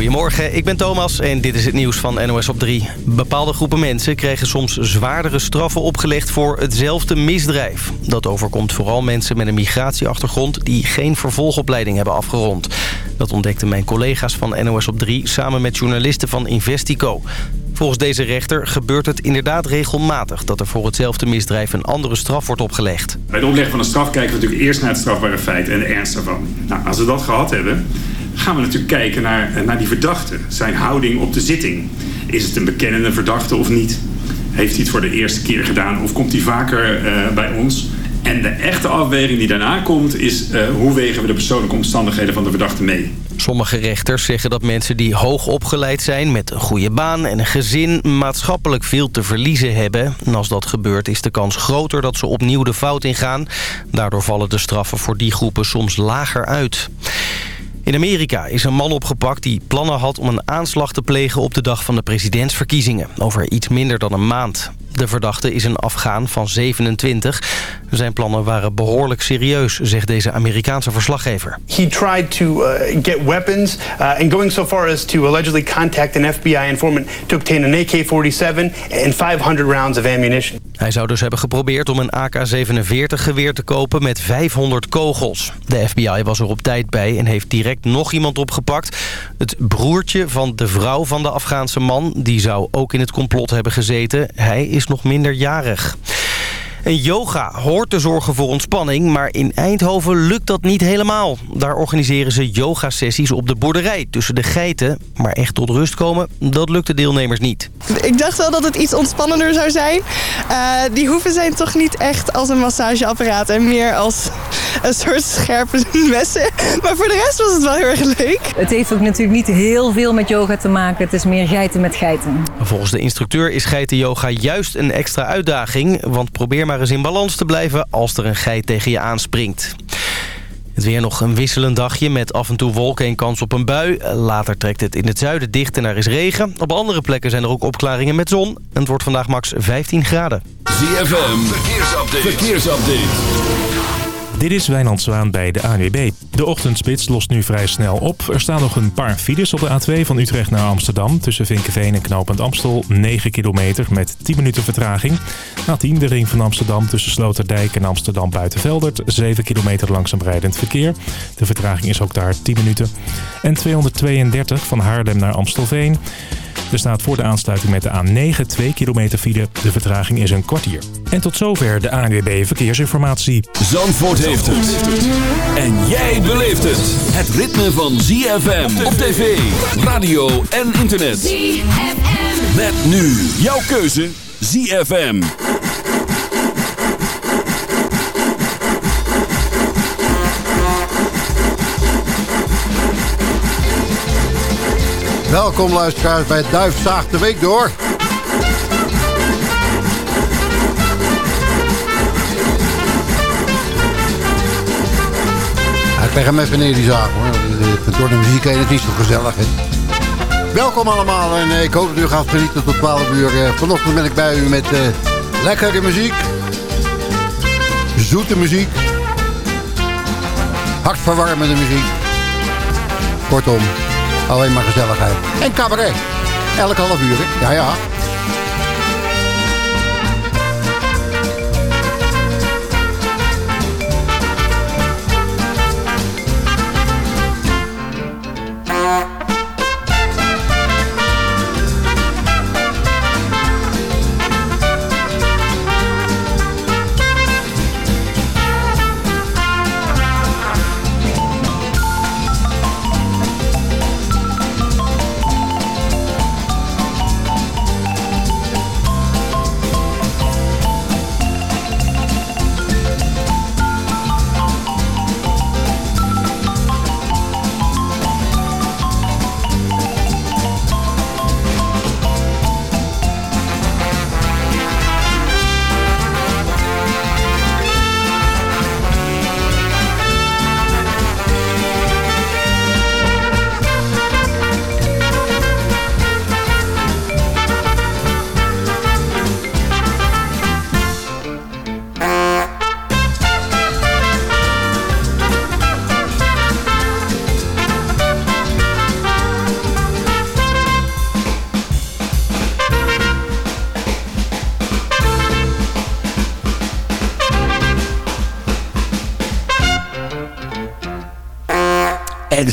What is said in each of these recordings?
Goedemorgen, ik ben Thomas en dit is het nieuws van NOS op 3. Bepaalde groepen mensen kregen soms zwaardere straffen opgelegd voor hetzelfde misdrijf. Dat overkomt vooral mensen met een migratieachtergrond die geen vervolgopleiding hebben afgerond. Dat ontdekten mijn collega's van NOS op 3 samen met journalisten van Investico. Volgens deze rechter gebeurt het inderdaad regelmatig... dat er voor hetzelfde misdrijf een andere straf wordt opgelegd. Bij het opleggen van een straf kijken we natuurlijk eerst naar het strafbare feit en de ernst ervan. Nou, als we dat gehad hebben, gaan we natuurlijk kijken naar, naar die verdachte. Zijn houding op de zitting. Is het een bekennende verdachte of niet? Heeft hij het voor de eerste keer gedaan of komt hij vaker uh, bij ons? En de echte afweging die daarna komt is uh, hoe wegen we de persoonlijke omstandigheden van de verdachte mee. Sommige rechters zeggen dat mensen die hoog opgeleid zijn... met een goede baan en een gezin maatschappelijk veel te verliezen hebben. En als dat gebeurt is de kans groter dat ze opnieuw de fout ingaan. Daardoor vallen de straffen voor die groepen soms lager uit. In Amerika is een man opgepakt die plannen had om een aanslag te plegen op de dag van de presidentsverkiezingen. Over iets minder dan een maand. De verdachte is een Afghaan van 27. Zijn plannen waren behoorlijk serieus, zegt deze Amerikaanse verslaggever. He tried to uh, get weapons uh, and going so far as to allegedly contact an FBI informant to obtain an AK-47 and 500 rounds of ammunition. Hij zou dus hebben geprobeerd om een AK-47 geweer te kopen met 500 kogels. De FBI was er op tijd bij en heeft direct nog iemand opgepakt. Het broertje van de vrouw van de Afghaanse man, die zou ook in het complot hebben gezeten. Hij is nog minderjarig. En yoga hoort te zorgen voor ontspanning, maar in Eindhoven lukt dat niet helemaal. Daar organiseren ze yogasessies op de boerderij tussen de geiten. Maar echt tot rust komen, dat lukt de deelnemers niet. Ik dacht wel dat het iets ontspannender zou zijn. Uh, die hoeven zijn toch niet echt als een massageapparaat en meer als een soort scherpe messen. Maar voor de rest was het wel heel erg leuk. Het heeft ook natuurlijk niet heel veel met yoga te maken. Het is meer geiten met geiten. Volgens de instructeur is geitenyoga juist een extra uitdaging. Want probeer maar eens in balans te blijven als er een geit tegen je aanspringt. Het weer nog een wisselend dagje met af en toe wolken en kans op een bui. Later trekt het in het zuiden dicht en er is regen. Op andere plekken zijn er ook opklaringen met zon. En het wordt vandaag max 15 graden. ZFM, verkeersupdate. verkeersupdate. Dit is Wijnand Zwaan bij de ANWB. De ochtendspits lost nu vrij snel op. Er staan nog een paar files op de A2 van Utrecht naar Amsterdam. Tussen Vinkenveen en Knopend Amstel 9 kilometer met 10 minuten vertraging. A10 de ring van Amsterdam tussen Sloterdijk en Amsterdam Buitenveldert. 7 kilometer langzaam rijdend verkeer. De vertraging is ook daar 10 minuten. En 232 van Haarlem naar Amstelveen. Er staat voor de aansluiting met de A9 2 kilometer file. De vertraging is een kwartier. En tot zover de ANWB Verkeersinformatie. Zandvoort heeft het. En jij beleeft het. Het ritme van ZFM op tv, radio en internet. ZFM. Met nu jouw keuze ZFM. Welkom luisteraars bij Duifzaag de Week door. ik leg hem even neer die zaag hoor. Door de muziek heen, het is toch gezellig hè. Welkom allemaal en eh, ik hoop dat u gaat genieten tot 12 uur. Eh, vanochtend ben ik bij u met uh, lekkere muziek. Zoete muziek. Hartverwarmende muziek. Kortom, Alleen maar gezelligheid. En cabaret. Elk half uur, hè? Ja, ja.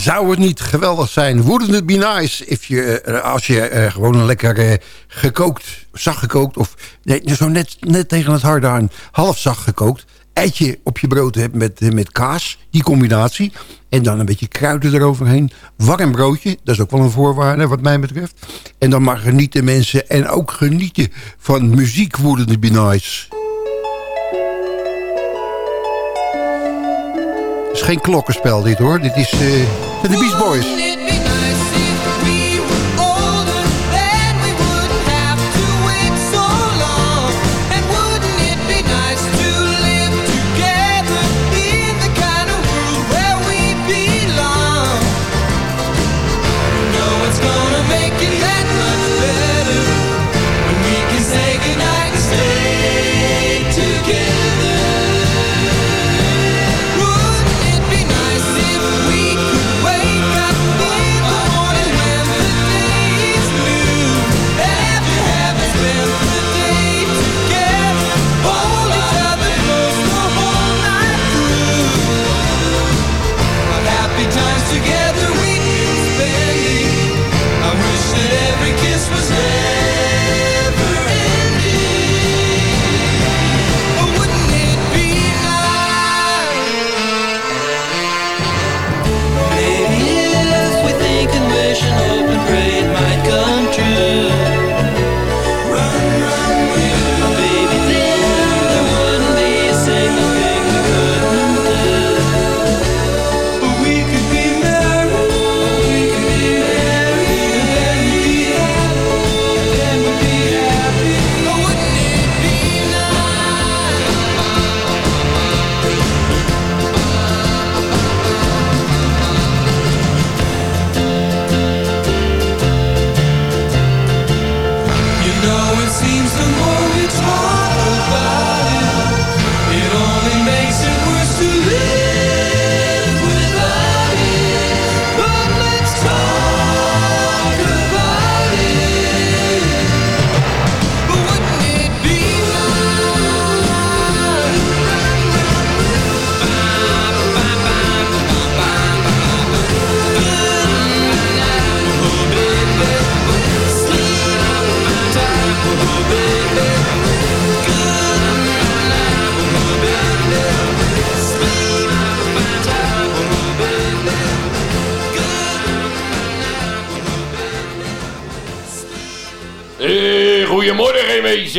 Zou het niet geweldig zijn? Wouldn't it be nice if je, als je gewoon een lekker gekookt, zacht gekookt... of nee, zo net, net tegen het harde aan, half zacht gekookt eitje op je brood hebt met, eh, met kaas. Die combinatie. En dan een beetje kruiden eroverheen. Warm broodje, dat is ook wel een voorwaarde wat mij betreft. En dan maar genieten mensen. En ook genieten van muziek worden het be nice. Het is geen klokkenspel dit hoor. Dit is met de Beach Boys.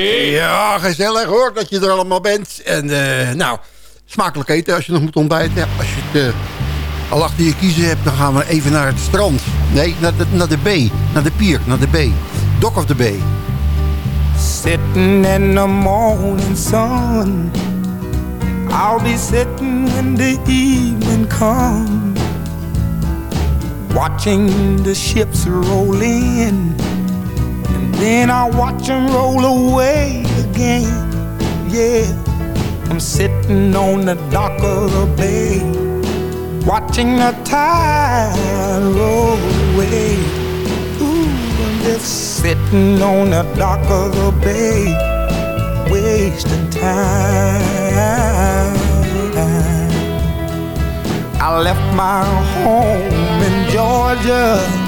Ja, gezellig hoor dat je er allemaal bent. En uh, nou, smakelijk eten als je nog moet ontbijten. Ja, als je het uh, al achter je kiezen hebt, dan gaan we even naar het strand. Nee, naar de, naar de B. Naar de pier, naar de B. Dock of the Bay. Sitting in the morning sun I'll be sitting when the evening comes Watching the ships roll in Then I watch them roll away again. Yeah, I'm sitting on the dock of the bay, watching the tide roll away. Ooh, I'm just sitting on the dock of the bay, wasting time. I left my home in Georgia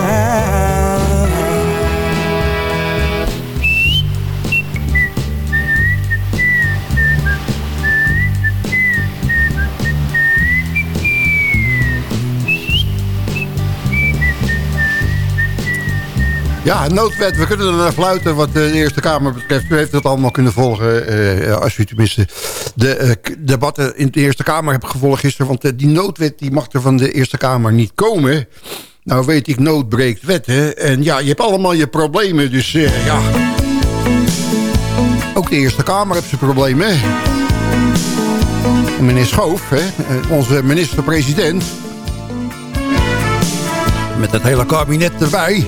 Ja, noodwet. We kunnen er naar fluiten wat de Eerste Kamer betreft. U heeft het allemaal kunnen volgen. Uh, als u tenminste de uh, debatten in de Eerste Kamer hebt gevolgd gisteren. Want die noodwet die mag er van de Eerste Kamer niet komen. Nou weet ik, nood breekt wet. Hè? En ja, je hebt allemaal je problemen. Dus ja... Ook de Eerste Kamer heeft zijn problemen. En meneer Schoof, hè, onze minister-president... Met het hele kabinet erbij...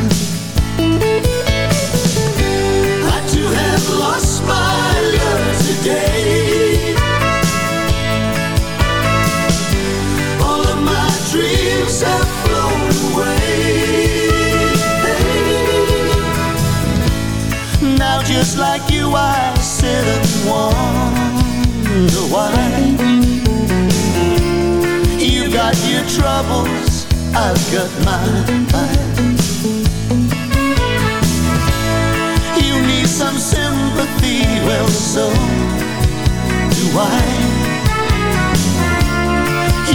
Just like you, I sit and wonder why. You've got your troubles, I've got mine. You need some sympathy, well, so do I.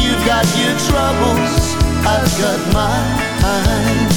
You've got your troubles, I've got mine.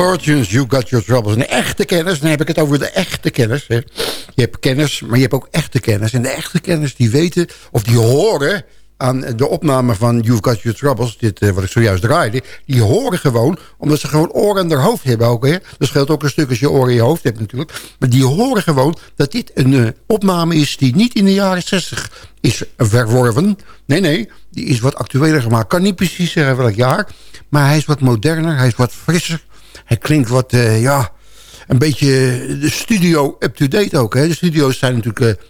Fortunes, You Got Your Troubles. Een echte kennis, dan heb ik het over de echte kennis. Hè. Je hebt kennis, maar je hebt ook echte kennis. En de echte kennis die weten, of die horen aan de opname van You've Got Your Troubles... dit uh, wat ik zojuist draaide... die horen gewoon, omdat ze gewoon oren in hun hoofd hebben ook. Dat scheelt ook een stuk als je oren in je hoofd hebt natuurlijk. Maar die horen gewoon dat dit een uh, opname is... die niet in de jaren 60 is verworven. Nee, nee, die is wat actueler gemaakt. kan niet precies zeggen welk jaar. Maar hij is wat moderner, hij is wat frisser. Hij klinkt wat, uh, ja... Een beetje de studio up-to-date ook. Hè? De studio's zijn natuurlijk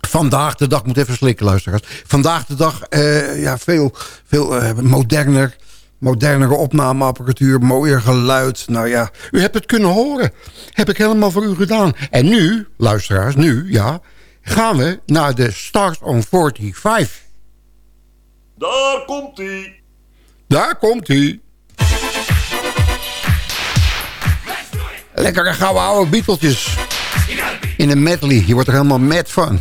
vandaag de dag, moet even slikken luisteraars. Vandaag de dag uh, ja, veel, veel uh, moderner. modernere opnameapparatuur, mooier geluid. Nou ja, u hebt het kunnen horen. Heb ik helemaal voor u gedaan. En nu, luisteraars, nu, ja, gaan we naar de Stars on 45. Daar komt hij. Daar komt Lekkere gouden oude Beatlesjes. In een medley. Je wordt er helemaal mad van.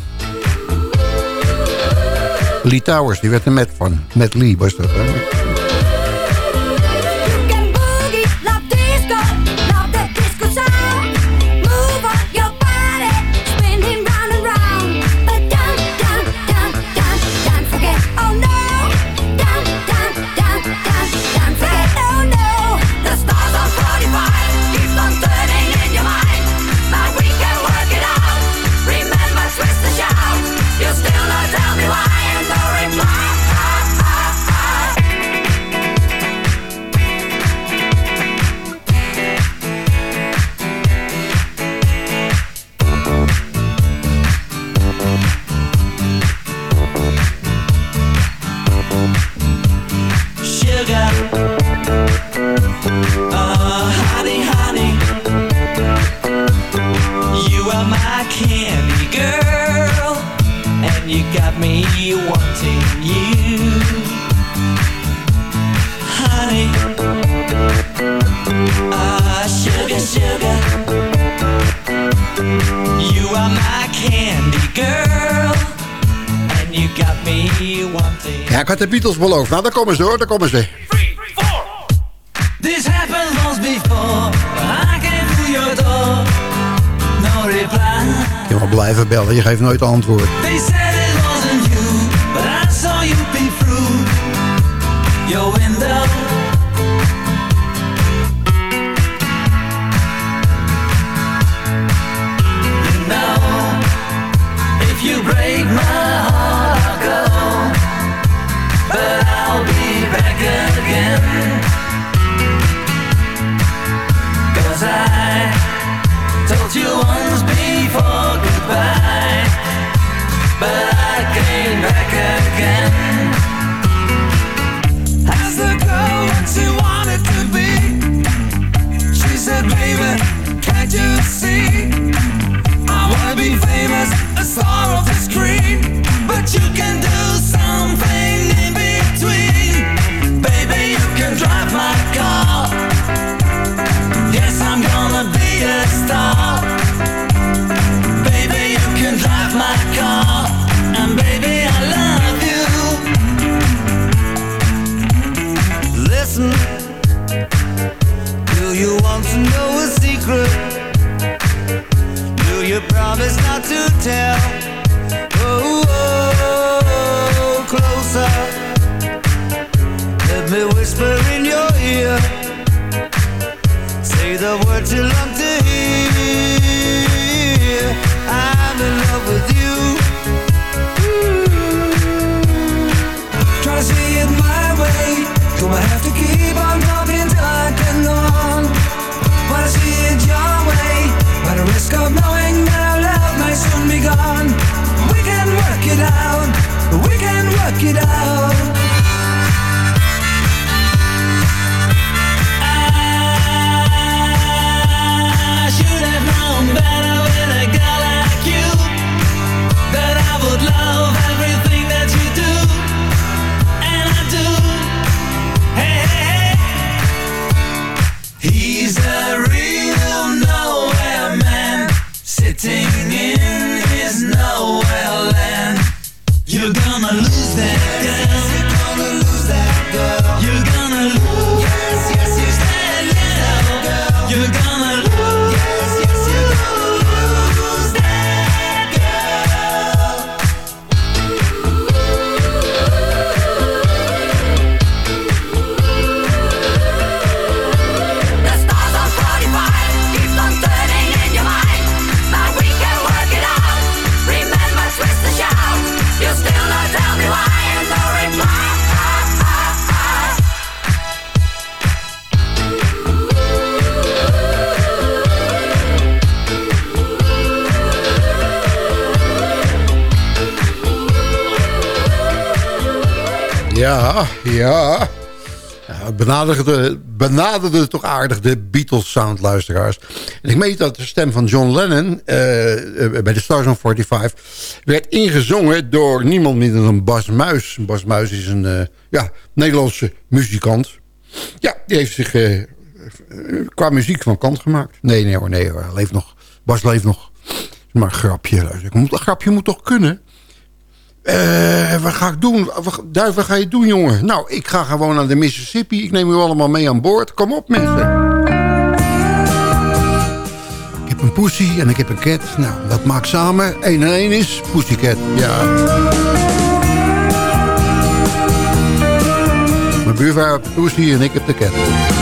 Lee Towers, die werd er met van. Met Lee was dat. Hè? Ik had de Beatles beloofd. Nou, daar komen ze hoor, daar komen ze. This happened once before. I came to your door. No reply. Je mag blijven bellen, je geeft nooit antwoord. They said But I came back again the girl she wanted to be. She said, baby, can't you see? I wanna be famous, a star of the screen But you can do can work it out benaderde, benaderde toch aardig de Beatles-sound, luisteraars. En ik meet dat de stem van John Lennon eh, eh, bij de Stars on 45... werd ingezongen door niemand minder dan Bas Muis. Bas Muis is een uh, ja, Nederlandse muzikant. Ja, die heeft zich qua muziek van kant gemaakt. Nee, nee hoor, nee hoor. Leeft nog. Bas leeft nog. Maar een grapje, luister. Een grapje moet toch kunnen? Uh, wat ga ik doen? Duif, wat ga je doen, jongen? Nou, ik ga gewoon naar de Mississippi. Ik neem u allemaal mee aan boord. Kom op, mensen. Ik heb een pussy en ik heb een cat. Nou, dat maakt samen 1 en 1 is pussycat. Ja. Mijn buurvrouw heeft pussy en ik heb de cat.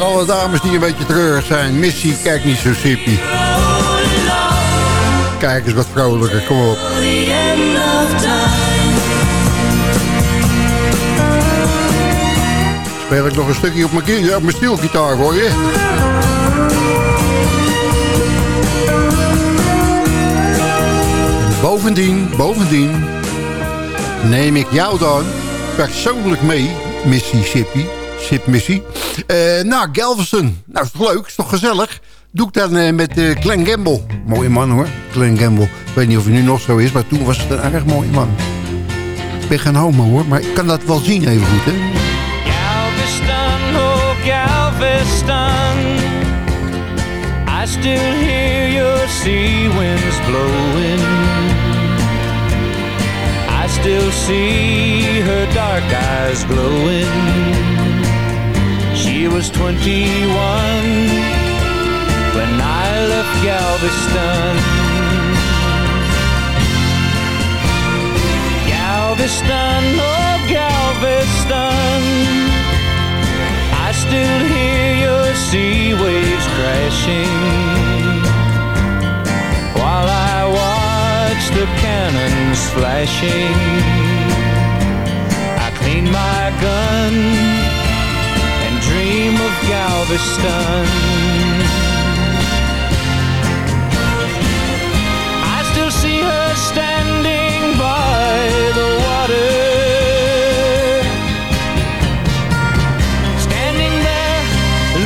Alle dames die een beetje treurig zijn. Missy, kijk niet zo sippie. Kijk eens wat vrolijker, kom op. Speel ik nog een stukje op mijn, op mijn stielgitaar voor je. Bovendien, bovendien neem ik jou dan persoonlijk mee, Mississippi. Sip Missy. Uh, nou, Galveston. Nou, is toch leuk? Is toch gezellig? Doe ik dan uh, met uh, Glenn Gamble. Mooie man hoor, Glenn Gamble. Ik weet niet of hij nu nog zo is, maar toen was het een erg mooie man. Ik ben geen homo hoor, maar ik kan dat wel zien even goed, hè? Galveston, oh Galveston I still hear your sea winds blowing I still see her dark eyes glowing was 21 when I left Galveston. Galveston, oh Galveston I still hear your sea waves crashing. While I watch the cannons flashing I clean my gun dream of Galveston. I still see her standing by the water. Standing there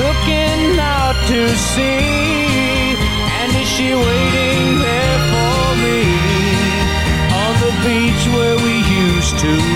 looking out to sea. And is she waiting there for me On the beach where we used to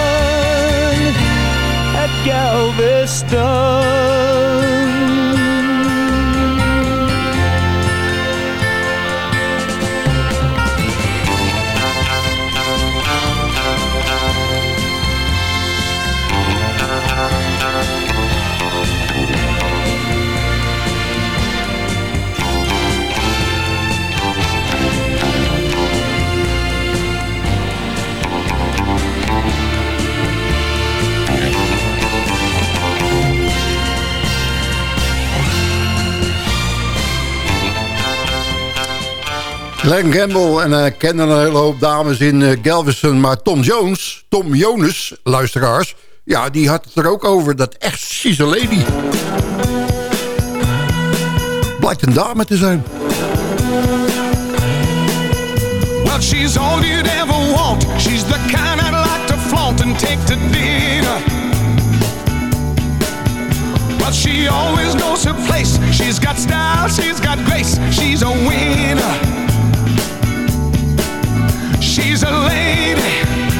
Galveston Glenn Gamble en uh, ken een hele hoop dames in uh, Galveston. Maar Tom Jones, Tom Jonas, luisteraars... ja, die had het er ook over dat echt she's a lady. Blijkt een dame te zijn. Well, she's all you'd ever want. She's the kind I'd like to flaunt and take to dinner. She always knows her place. She's got style, she's got grace. She's a winner. She's a lady.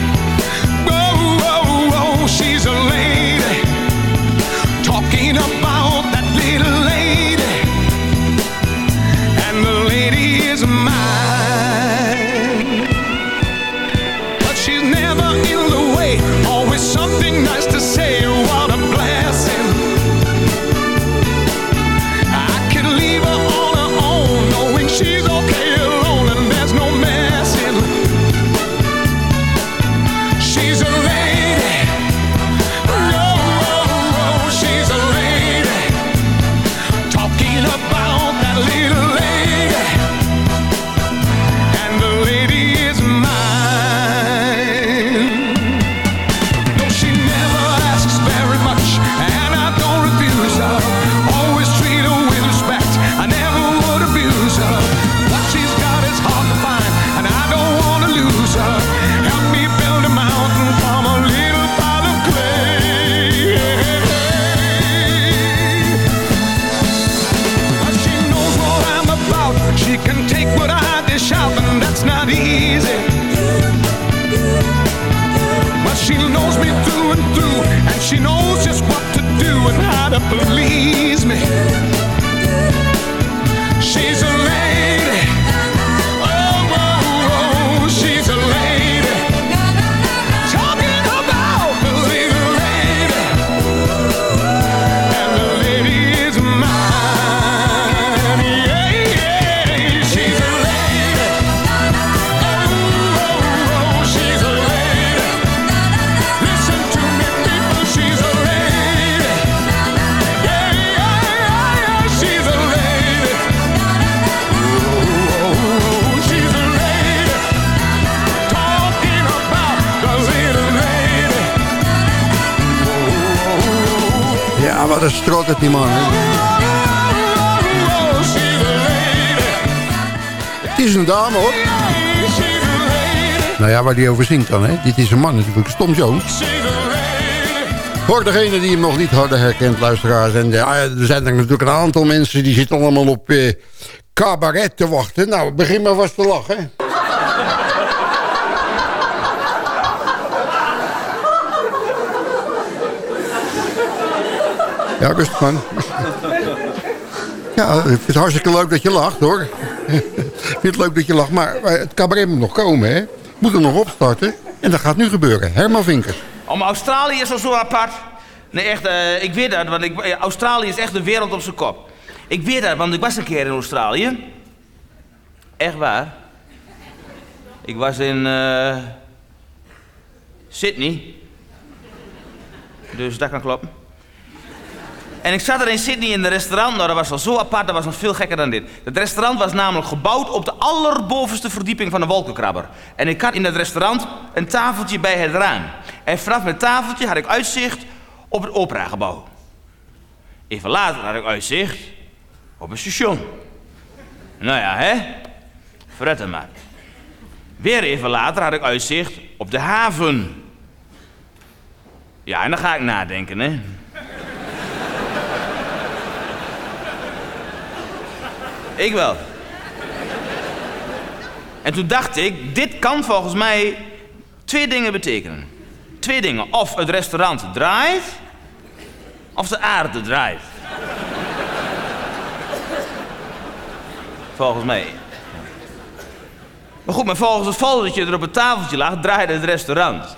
Strot heeft die man. Hè? Het is een dame hoor. Nou ja, waar die over zingt dan, hè? Dit is een man natuurlijk, Tom Jones. Voor degene die hem nog niet hadden herkend, luisteraars. En ja, er zijn natuurlijk een aantal mensen die zitten allemaal op eh, cabaret te wachten. Nou, begin maar vast te lachen. Ja, rustig man. Ja, ik vind het hartstikke leuk dat je lacht, hoor. ik vind het leuk dat je lacht, maar het cabaret moet nog komen, hè. Moet er nog opstarten. En dat gaat nu gebeuren. Herman Vinkers. Oh, maar Australië is al zo apart. Nee, echt, eh, ik weet dat, want ik, eh, Australië is echt de wereld op zijn kop. Ik weet dat, want ik was een keer in Australië. Echt waar. Ik was in eh, Sydney. Dus dat kan kloppen. En ik zat er in Sydney in een restaurant. Nou, dat was al zo apart, dat was nog veel gekker dan dit. Het restaurant was namelijk gebouwd op de allerbovenste verdieping van een wolkenkrabber. En ik had in het restaurant een tafeltje bij het raam. En vanaf mijn tafeltje had ik uitzicht op het operagebouw. Even later had ik uitzicht op een station. Nou ja, hè? Hem maar. Weer even later had ik uitzicht op de haven. Ja, en dan ga ik nadenken, hè? Ik wel. En toen dacht ik, dit kan volgens mij twee dingen betekenen. Twee dingen. Of het restaurant draait, of de aarde draait. volgens mij. Maar goed, maar volgens het foldertje er op het tafeltje lag, draaide het restaurant.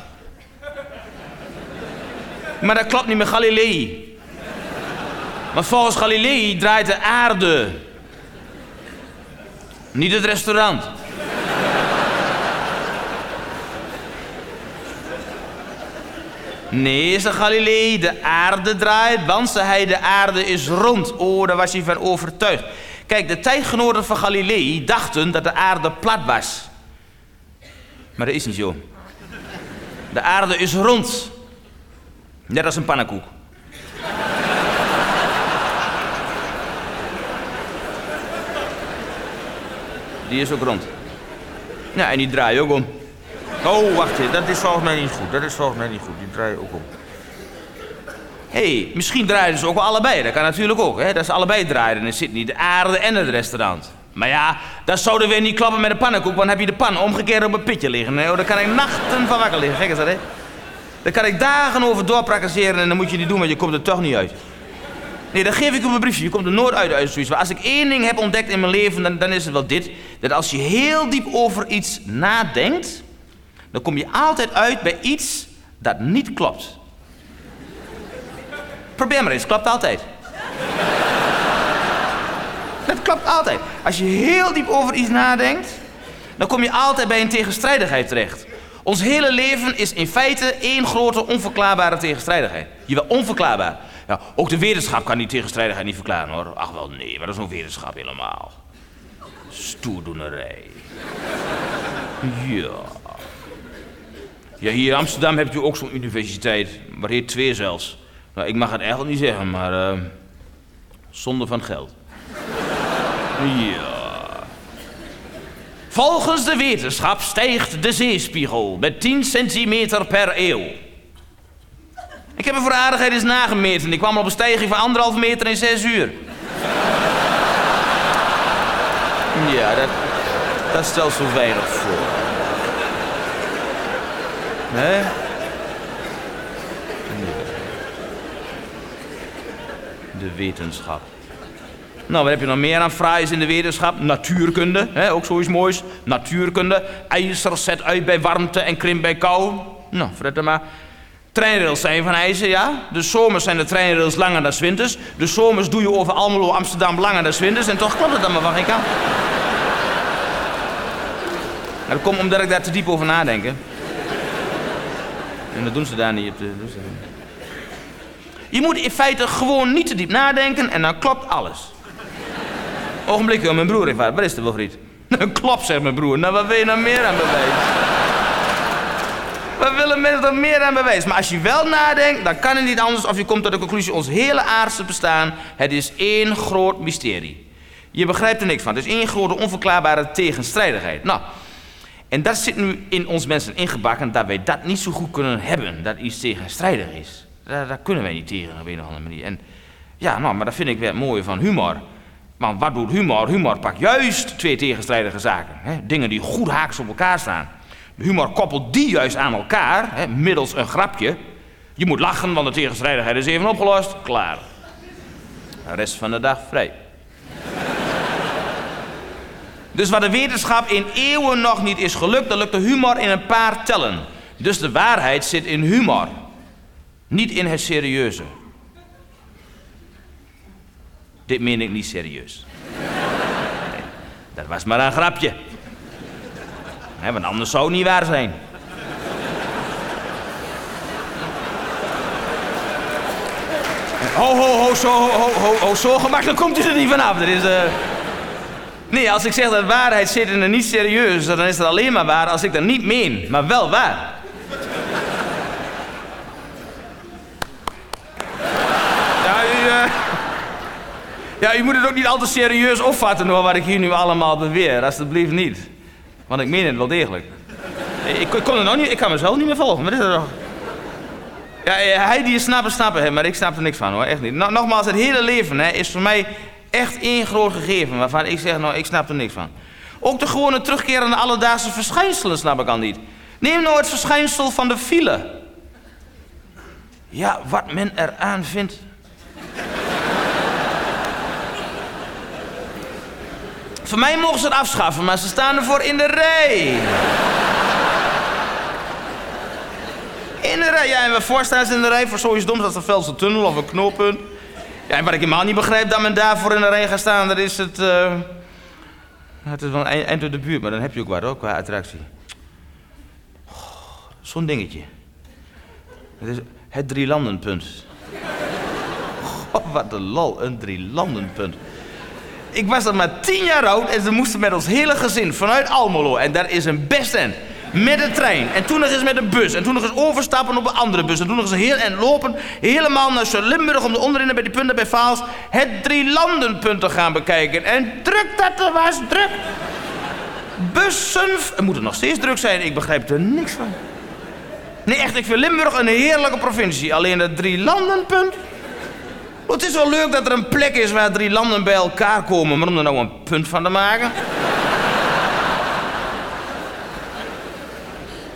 Maar dat klopt niet met Galilei. Maar volgens Galilei draait de aarde. Niet het restaurant. Nee, ze Galilei, de aarde draait, want ze hij de aarde is rond. Oh, daar was hij van overtuigd. Kijk, de tijdgenoten van Galilei dachten dat de aarde plat was. Maar dat is niet zo. De aarde is rond. Net als een pannenkoek. Die is ook rond. Ja, en die draait ook om. Oh, wacht even. Dat is volgens mij niet goed. Dat is volgens mij niet goed. Die draaien ook om. Hé, hey, misschien draaien ze ook wel allebei. Dat kan natuurlijk ook. Hè? Dat ze allebei draaien in Sydney. De aarde en het restaurant. Maar ja, dat zou er weer niet klappen met de pannenkoek. Want heb je de pan omgekeerd op een pitje liggen. Nee, daar kan ik nachten van wakker liggen. Gek is dat, hè? Daar kan ik dagen over doorprakaseren en dan moet je niet doen, want je komt er toch niet uit. Nee, dan geef ik u een briefje. Je komt er nooit uit uit zoiets. Maar als ik één ding heb ontdekt in mijn leven, dan, dan is het wel dit. Dat als je heel diep over iets nadenkt, dan kom je altijd uit bij iets dat niet klopt. Probeer maar eens, klopt altijd. Dat klopt altijd. Als je heel diep over iets nadenkt, dan kom je altijd bij een tegenstrijdigheid terecht. Ons hele leven is in feite één grote onverklaarbare tegenstrijdigheid. Jawel, onverklaarbaar. Ja, ook de wetenschap kan die tegenstrijdigheid niet verklaren hoor. Ach wel nee, maar dat is nog wetenschap helemaal. Stoerdoenerij. Ja. Ja, hier in Amsterdam heb je ook zo'n universiteit. Waar heet twee zelfs. Nou, ik mag het eigenlijk niet zeggen, maar... Uh, zonde van geld. Ja. Volgens de wetenschap stijgt de zeespiegel met 10 centimeter per eeuw. Ik heb er voor aardigheid eens nagemeten. Ik kwam op een stijging van anderhalf meter in zes uur. Ja, dat, dat stelt zo weinig voor. Hè? De wetenschap. Nou, wat heb je nog meer aan fraais in de wetenschap? Natuurkunde, hè, ook zoiets moois. Natuurkunde. IJzer zet uit bij warmte en krimpt bij kou. Nou, fret maar. Treinrails zijn van ijzer, ja. De zomers zijn de treinrails langer dan winters. De zomers doe je over Almelo, Amsterdam langer dan winters. En toch klopt het allemaal van geen kant. Nou, dat komt omdat ik daar te diep over nadenk. En dat doen ze daar niet. op de-. Je moet in feite gewoon niet te diep nadenken en dan klopt alles. Ogenblikje, mijn broer heeft waar. Wat is er, Wilfried? Klopt, zegt mijn broer. Nou, wat wil je nou meer aan bewijzen? We willen mensen er meer aan bewijs. Maar als je wel nadenkt, dan kan het niet anders of je komt tot de conclusie... ons hele aardse bestaan, het is één groot mysterie. Je begrijpt er niks van. Het is één grote onverklaarbare tegenstrijdigheid. Nou, en dat zit nu in ons mensen ingebakken... dat wij dat niet zo goed kunnen hebben, dat iets tegenstrijdig is. Daar, kunnen wij niet tegen op een of andere manier. En ja, nou, maar dat vind ik wel het mooie van humor... Want wat doet humor? Humor pakt juist twee tegenstrijdige zaken. Hè? Dingen die goed haaks op elkaar staan. Humor koppelt die juist aan elkaar, hè, middels een grapje. Je moet lachen, want de tegenstrijdigheid is even opgelost. Klaar. De rest van de dag vrij. Dus wat de wetenschap in eeuwen nog niet is gelukt, dan lukt de humor in een paar tellen. Dus de waarheid zit in humor, niet in het serieuze. Dit meen ik niet serieus. Dat was maar een grapje. Want anders zou het niet waar zijn. Ho, ho, ho, zo, ho, ho, ho, zo gemakkelijk komt u er niet vanaf. Dat is, eh, Nee, als ik zeg dat waarheid zit in een niet serieus, dan is het alleen maar waar als ik dat niet meen, maar wel waar. Ja, u, eh, ja, u moet het ook niet al te serieus opvatten hoor, wat ik hier nu allemaal beweer. Alsjeblieft niet. Want ik meen het wel degelijk. Ik, ik, kon het nog niet, ik kan mezelf niet meer volgen. Wat is er nog? Ja, eh, hij die snappen, snappen, hè, maar ik snap er niks van hoor, echt niet. No- nogmaals, het hele leven hè, is voor mij echt één groot gegeven waarvan ik zeg, nou, ik snap er niks van. Ook de gewone terugkerende alledaagse verschijnselen snap ik al niet. Neem nou het verschijnsel van de file. Ja, wat men eraan vindt. Voor mij mogen ze het afschaffen, maar ze staan ervoor in de rij. In de rij, ja, en waarvoor staan ze in de rij? Voor zoiets doms als de Velse Tunnel of een knooppunt. Ja, en wat ik helemaal niet begrijp dat men daarvoor in de rij gaat staan, dat is het... eh, het is wel een eind eind door de buurt, maar dan heb je ook wat ook qua attractie. Oh, Zo'n dingetje. Het is het drielandenpunt. Oh, wat een lol, een drielandenpunt. Ik was dan maar tien jaar oud en ze moesten met ons hele gezin vanuit Almelo. En daar is een best end. Met de trein. En toen nog eens met de bus. En toen nog eens overstappen op een andere bus. En toen nog eens heel en lopen. Helemaal naar Limburg om de onderin bij die punten bij Vaals. Het drielandenpunt te gaan bekijken. En druk dat er was, druk. Bussen. Het moet er nog steeds druk zijn. Ik begrijp er niks van. Nee, echt, ik vind Limburg een heerlijke provincie. Alleen het drielandenpunt. Het is wel leuk dat er een plek is waar drie landen bij elkaar komen, maar om er nou een punt van te maken.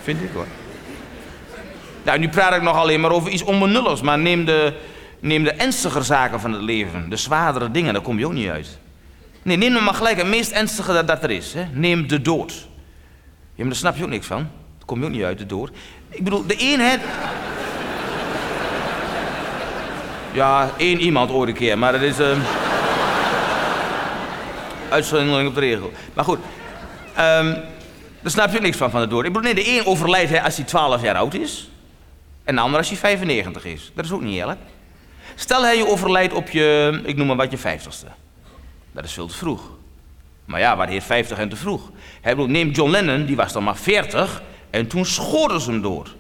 Vind ik hoor. Nou, nu praat ik nog alleen maar over iets onbenulligs, maar neem de, neem de ernstiger zaken van het leven, de zwaardere dingen, daar kom je ook niet uit. Nee, neem maar gelijk het meest ernstige dat, dat er is. Hè. Neem de dood. Ja, maar daar snap je ook niks van. Daar kom je ook niet uit, de dood. Ik bedoel, de eenheid... Ja, één iemand ooit een keer, maar dat is... ehm Uitzondering op de regel. Maar goed, ehm daar snap je niks van, van de dood. Ik bedoel, nee, de een overlijdt hè, als hij 12 jaar oud is. En de ander als hij 95 is. Dat is ook niet eerlijk. Stel hij je overlijdt op je, ik noem maar wat, je 50ste. Dat is veel te vroeg. Maar ja, wat heet 50 en te vroeg? Hij bedoelt, neem John Lennon, die was dan maar 40 en toen schoten ze hem dood.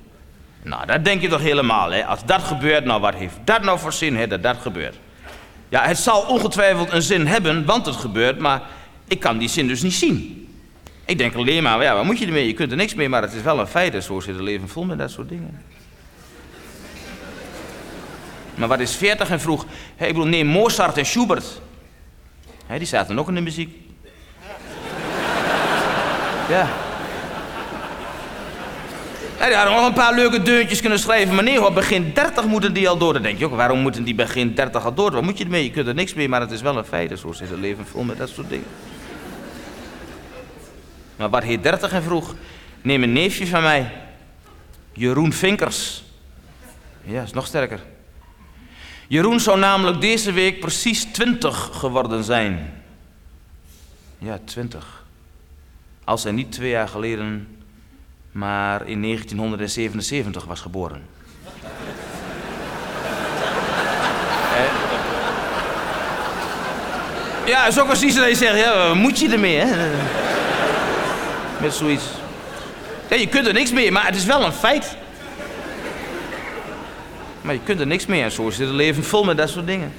Nou, dat denk je toch helemaal, hè? Als dat gebeurt, nou, wat heeft dat nou voor zin, hè, dat dat gebeurt? Ja, het zal ongetwijfeld een zin hebben, want het gebeurt, maar ik kan die zin dus niet zien. Ik denk alleen maar, ja, wat moet je ermee? Je kunt er niks mee, maar het is wel een feit. En zo zit het leven vol met dat soort dingen. Maar wat is 40 en vroeg? Ik bedoel, neem Mozart en Schubert. Die zaten ook in de muziek. Ja. Die hadden nog een paar leuke deuntjes kunnen schrijven. Maar nee hoor, begin 30 moeten die al door. Dan denk je ook, waarom moeten die begin 30 al door? Wat moet je ermee? Je kunt er niks mee, maar het is wel een feit. Zo zit het leven vol met dat soort dingen. Maar wat heet 30 en vroeg? Neem een neefje van mij. Jeroen Vinkers. Ja, is nog sterker. Jeroen zou namelijk deze week precies 20 geworden zijn. Ja, 20. Als hij niet twee jaar geleden, maar in 1977 was geboren. Ja, is ook precies dat je zegt, ja, moet je ermee, hè? Met zoiets. Ja, je kunt er niks mee, maar het is wel een feit. Maar je kunt er niks mee en zo zit het leven vol met dat soort dingen.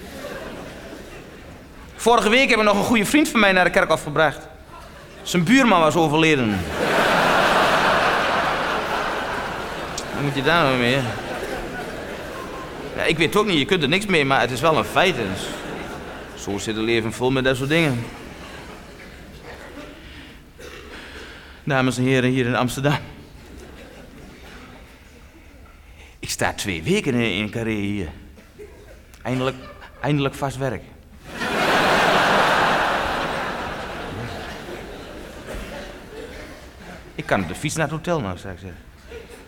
Vorige week hebben we nog een goede vriend van mij naar de kerk afgebracht. Zijn buurman was overleden. Moet je daar nou mee? Ja, ik weet het ook niet, je kunt er niks mee, maar het is wel een feit. En zo zit het leven vol met dat soort dingen. Dames en heren, hier in Amsterdam. Ik sta twee weken in, in Carré hier. Eindelijk, eindelijk vast werk. Ik kan op de fiets naar het hotel nou, zou ik zeggen.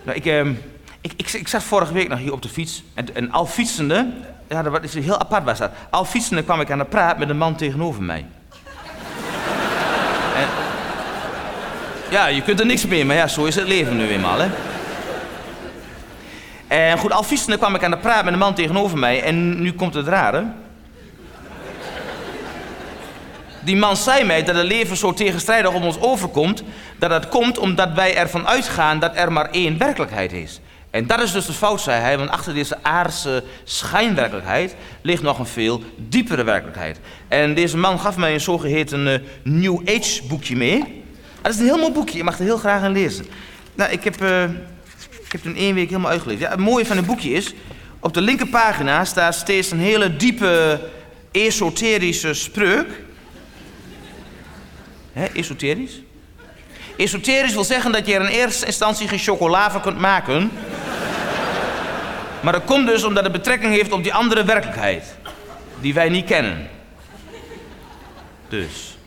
Nou, ik, ehm, ik, ik, ik zat vorige week nog hier op de fiets. En, al fietsende, ja, dat is heel apart was dat. Al fietsende kwam ik aan de praat met een man tegenover mij. en, ja, je kunt er niks mee, maar ja, zo is het leven nu eenmaal, hè. En goed, al fietsende kwam ik aan de praat met een man tegenover mij. En nu komt het rare. Die man zei mij dat het leven zo tegenstrijdig op ons overkomt. Dat het komt omdat wij ervan uitgaan dat er maar één werkelijkheid is. En dat is dus de fout, zei hij, want achter deze aardse schijnwerkelijkheid ligt nog een veel diepere werkelijkheid. En deze man gaf mij een zogeheten uh, New Age boekje mee. Dat is een heel mooi boekje, je mag er heel graag aan lezen. Nou, ik heb, uh, ik heb het in één week helemaal uitgelezen. Ja, het mooie van het boekje is, op de linkerpagina staat steeds een hele diepe esoterische spreuk. Hè, esoterisch? Esoterisch wil zeggen dat je er in eerste instantie geen chocola van kunt maken. Maar dat komt dus omdat het betrekking heeft op die andere werkelijkheid. Die wij niet kennen. Dus.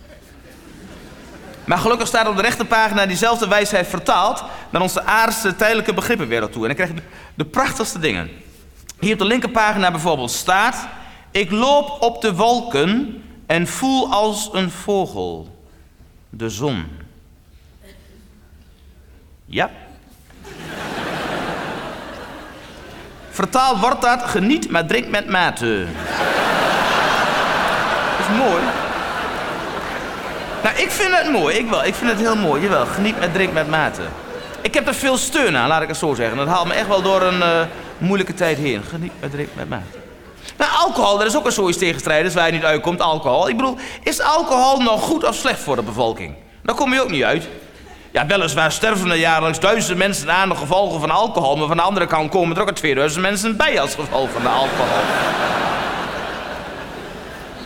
Maar gelukkig staat op de rechterpagina diezelfde wijsheid vertaald naar onze aardse tijdelijke begrippenwereld toe. En dan krijg je de prachtigste dingen. Hier op de linkerpagina bijvoorbeeld staat... Ik loop op de wolken en voel als een vogel de zon. Ja. Vertaald wordt dat, geniet maar drink met mate. Is mooi. Nou, ik vind het mooi. Ik wel. Ik vind het heel mooi. Jawel, geniet met drink met mate. Ik heb er veel steun aan, laat ik het zo zeggen. Dat haalt me echt wel door een uh, moeilijke tijd heen. Geniet met drink met mate. Nou, alcohol, dat is ook een zoiets tegenstrijders waar je niet uitkomt, alcohol. Ik bedoel, is alcohol nog goed of slecht voor de bevolking? Daar kom je ook niet uit. Ja, weliswaar sterven er jaarlijks duizenden mensen aan de gevolgen van alcohol... maar van de andere kant komen er ook 2000 mensen bij als gevolg van de alcohol.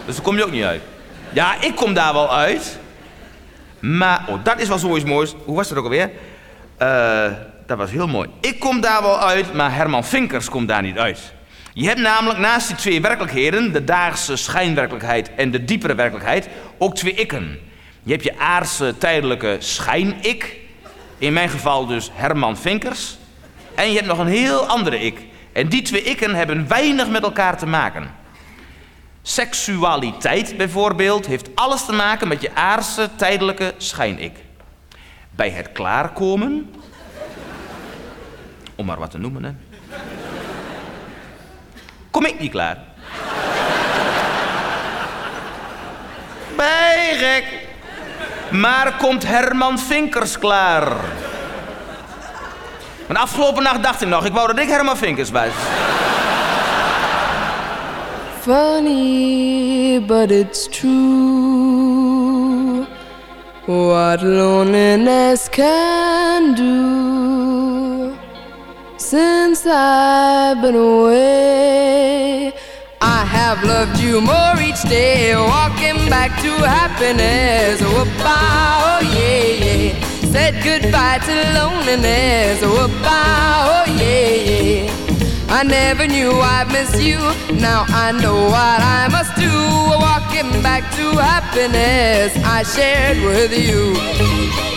dus daar kom je ook niet uit. Ja, ik kom daar wel uit. Maar, oh, dat is wel zoiets moois. Hoe was dat ook alweer? Uh, dat was heel mooi. Ik kom daar wel uit, maar Herman Vinkers komt daar niet uit. Je hebt namelijk naast die twee werkelijkheden, de daagse schijnwerkelijkheid en de diepere werkelijkheid, ook twee ikken. Je hebt je aardse tijdelijke schijn-ik, in mijn geval dus Herman Vinkers. En je hebt nog een heel andere ik. En die twee ikken hebben weinig met elkaar te maken. Seksualiteit bijvoorbeeld heeft alles te maken met je aardse tijdelijke schijn-ik. Bij het klaarkomen, om maar wat te noemen, hè, kom ik niet klaar. Bij gek. Maar komt Herman Vinkers klaar? Want afgelopen nacht dacht ik nog, ik wou dat ik Herman Vinkers was. Funny, but it's true. What loneliness can do. Since I've been away, I have loved you more each day, walking back to happiness. Whoop, oh yeah, yeah. Said goodbye to loneliness. Whoop, oh yeah, yeah. I never knew I'd miss you. Now I know what I must do. Walking back to happiness I shared with you.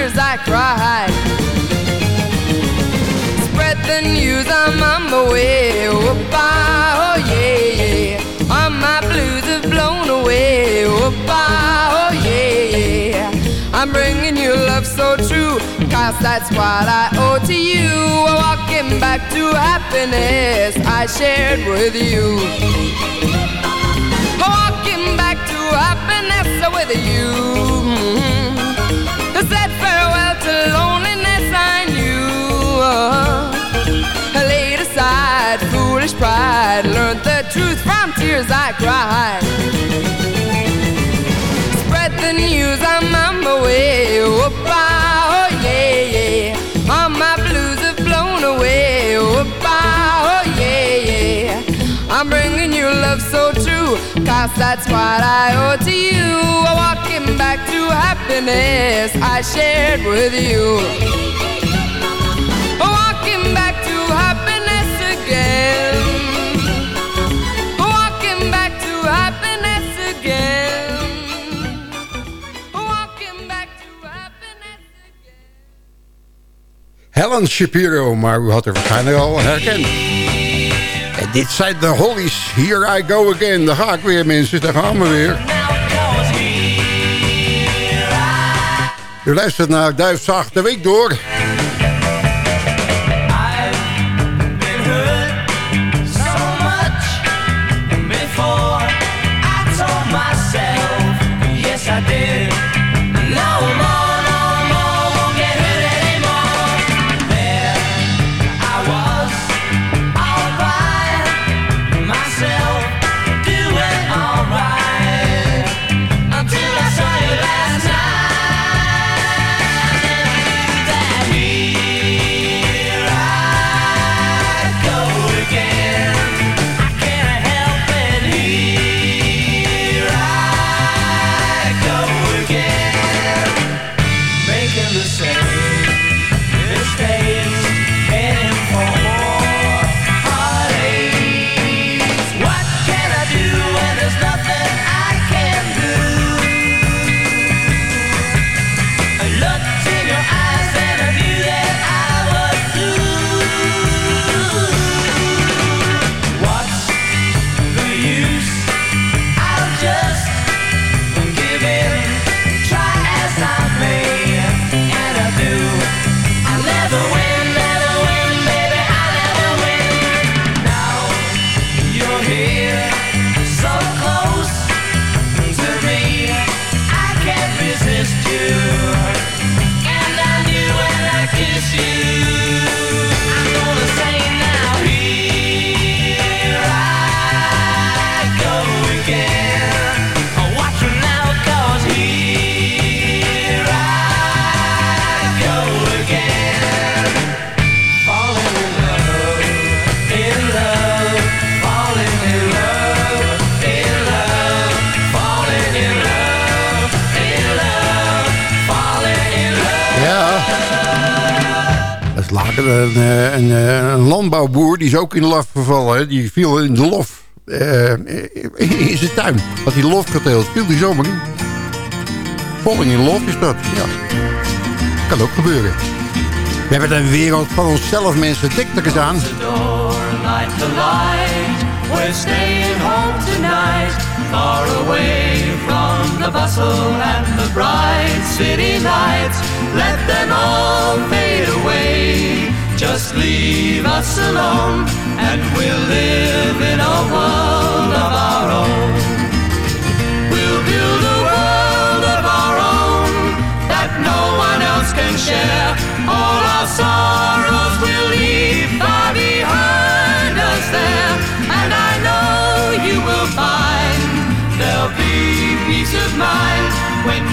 Tears I cried. Spread the news, I'm on my way. Bye, oh yeah, yeah. All my blues have blown away. Bye, oh yeah, yeah. I'm bringing you love so true, cause that's what I owe to you. Walking back to happiness I shared with you. Walking back to happiness with you. Said loneliness I knew. I laid aside foolish pride, learned the truth from tears I cried. Spread the news, I'm on my way. Oh, ah, bye, oh yeah, yeah. All my blues have I'm bringing you love so true, cause that's what I owe to you. Walking back to happiness I shared with you. Walking back to happiness again. Walking back to happiness again. Walking back to happiness. again. Helen Shapiro, maar u had er waarschijnlijk al herkend. Dit zijn de Hollies. Here I go again. Daar ga ik weer, mensen. Daar gaan we weer. U luistert naar Duifzaag de Week door. Een, eh, een, eh, een landbouwboer, die is ook in lof gevallen. Hè. Die viel in de lof. eh, in zijn tuin. Had hij lof geteeld. Viel die zomaar in. Falling in love is dat. Ja. Kan ook gebeuren. We hebben een wereld van onszelf, mensen. Dik er eens aan. door, the light. We're staying home tonight, far away from the bustle and the bright city lights. Let them all fade away. Just leave us alone, and we'll live in a world of our own. We'll build a world of our own that no one else can share. All our sorrows of mind when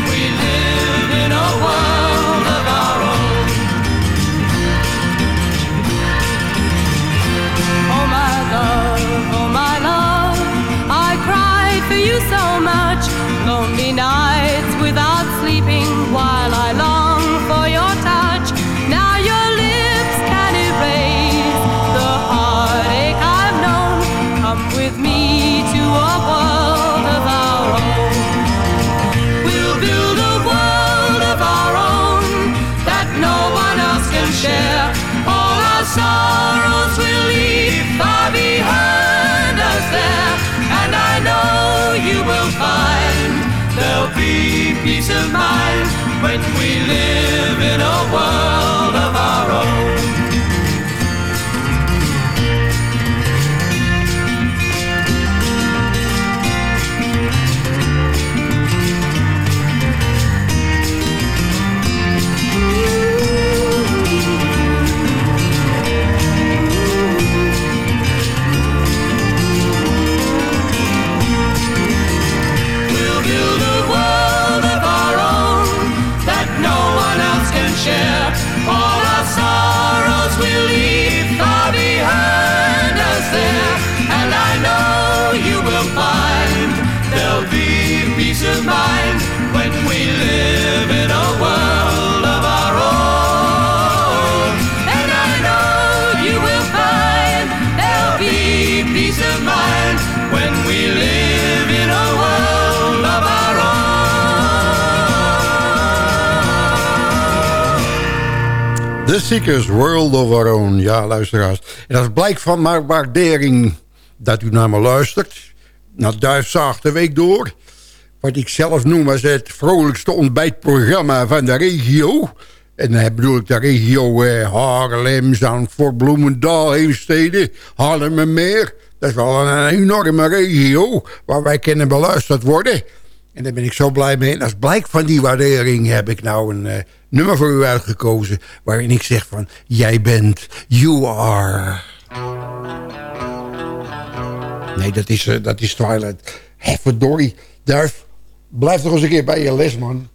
when we live in a world Seekers, World of Our Own. Ja, luisteraars. En dat blijkt van mijn waardering dat u naar me luistert. Naar Duifzaag de Week door. Wat ik zelf noem als het vrolijkste ontbijtprogramma van de regio. En dan bedoel ik de regio eh, Haarlem, Zandvoort, Bloemendaal, Heemstede, Haarlemmermeer. Dat is wel een enorme regio waar wij kunnen beluisterd worden. En daar ben ik zo blij mee. En als blijk van die waardering heb ik nou een eh, nummer voor u uitgekozen... waarin ik zeg van, jij bent, you are. Nee, dat is, eh, dat is Twilight. Hé. Duif, blijf toch eens een keer bij je les, man.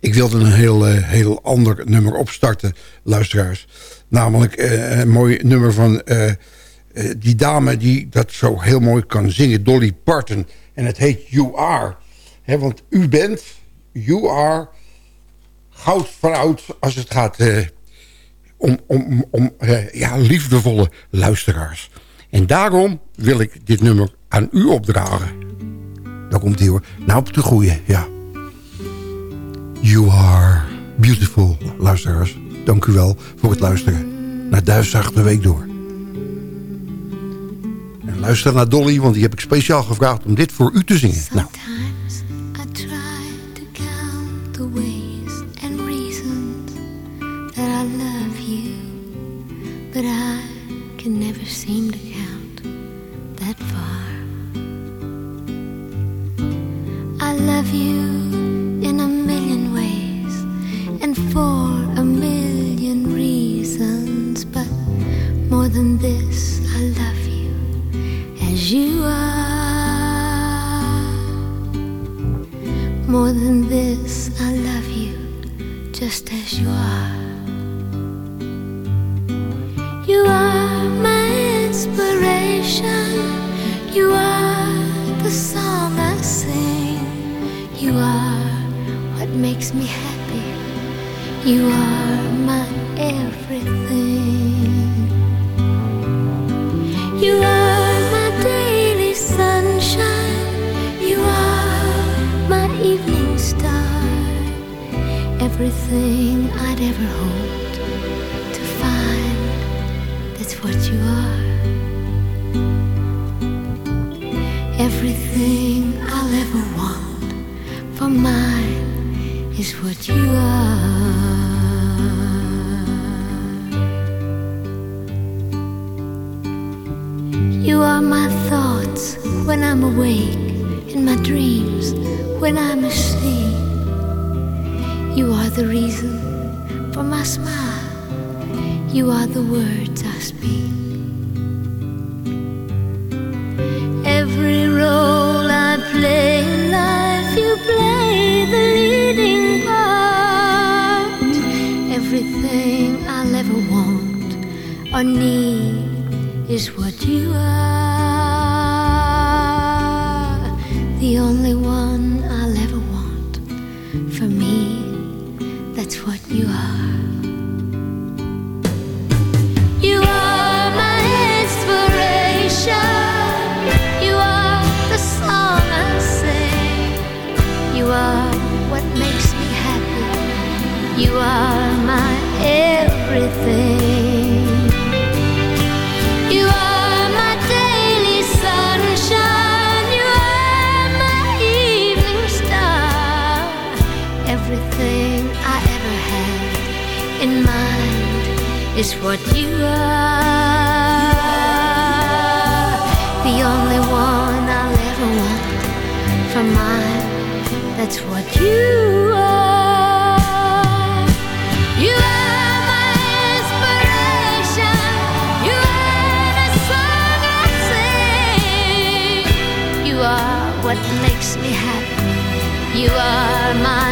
Ik wilde een heel, eh, heel ander nummer opstarten, luisteraars. Namelijk eh, een mooi nummer van die dame die dat zo heel mooi kan zingen. Dolly Parton. En het heet You Are. Want u bent, you are, goud als het gaat eh, om, om, om eh, ja, liefdevolle luisteraars. En daarom wil ik dit nummer aan u opdragen. Daar komt hij hoor. Nou op de goeie, ja. You are beautiful, luisteraars. Dank u wel voor het luisteren naar Duifzaag de Week Door. En luister naar Dolly, want die heb ik speciaal gevraagd om dit voor u te zingen. Nou. You are. My thoughts when I'm awake, in my dreams when I'm asleep. You are the reason for my smile. You are the words I speak. Or need is what you are. The only one what you are. The only one I'll ever want for mine. That's what you are. You are my inspiration. You are the song I sing. You are what makes me happy. You are my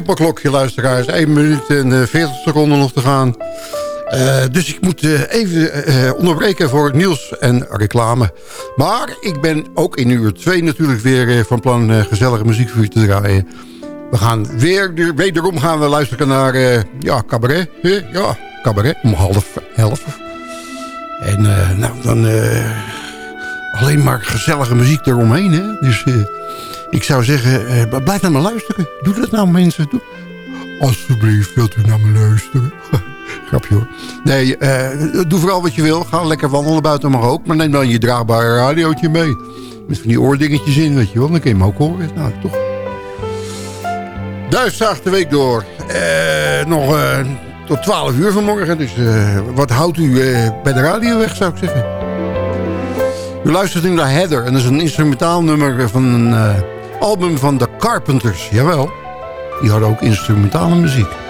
op mijn klokje, luisteraars. 1 minuut en eh, 40 seconden nog te gaan. Eh, dus ik moet eh, even eh, onderbreken voor nieuws en reclame. Maar ik ben ook in uur 2 natuurlijk weer eh, van plan eh, gezellige muziek voor te draaien. We gaan weer, wederom gaan we luisteren naar eh, ja, cabaret. Ja, cabaret om half elf. En eh, nou, dan eh, alleen maar gezellige muziek eromheen. Hè? Dus eh, ik zou zeggen, eh, blijf naar me luisteren. Doe dat nou mensen. Doe. Alsjeblieft, wilt u naar me luisteren? Grapje hoor. Nee, eh, doe vooral wat je wil. Ga lekker wandelen buiten mag ook. Maar neem dan je draagbare radiootje mee. Met van die oordingetjes in, weet je wel. Dan kun je hem ook horen. Nou, toch. Duitsdag de week door. Eh, nog tot 12 uur vanmorgen. Dus wat houdt u bij de radio weg, zou ik zeggen. U luistert nu naar Heather. En dat is een instrumentaal nummer van een album van The Carpenters. Jawel. Die hadden ook instrumentale muziek.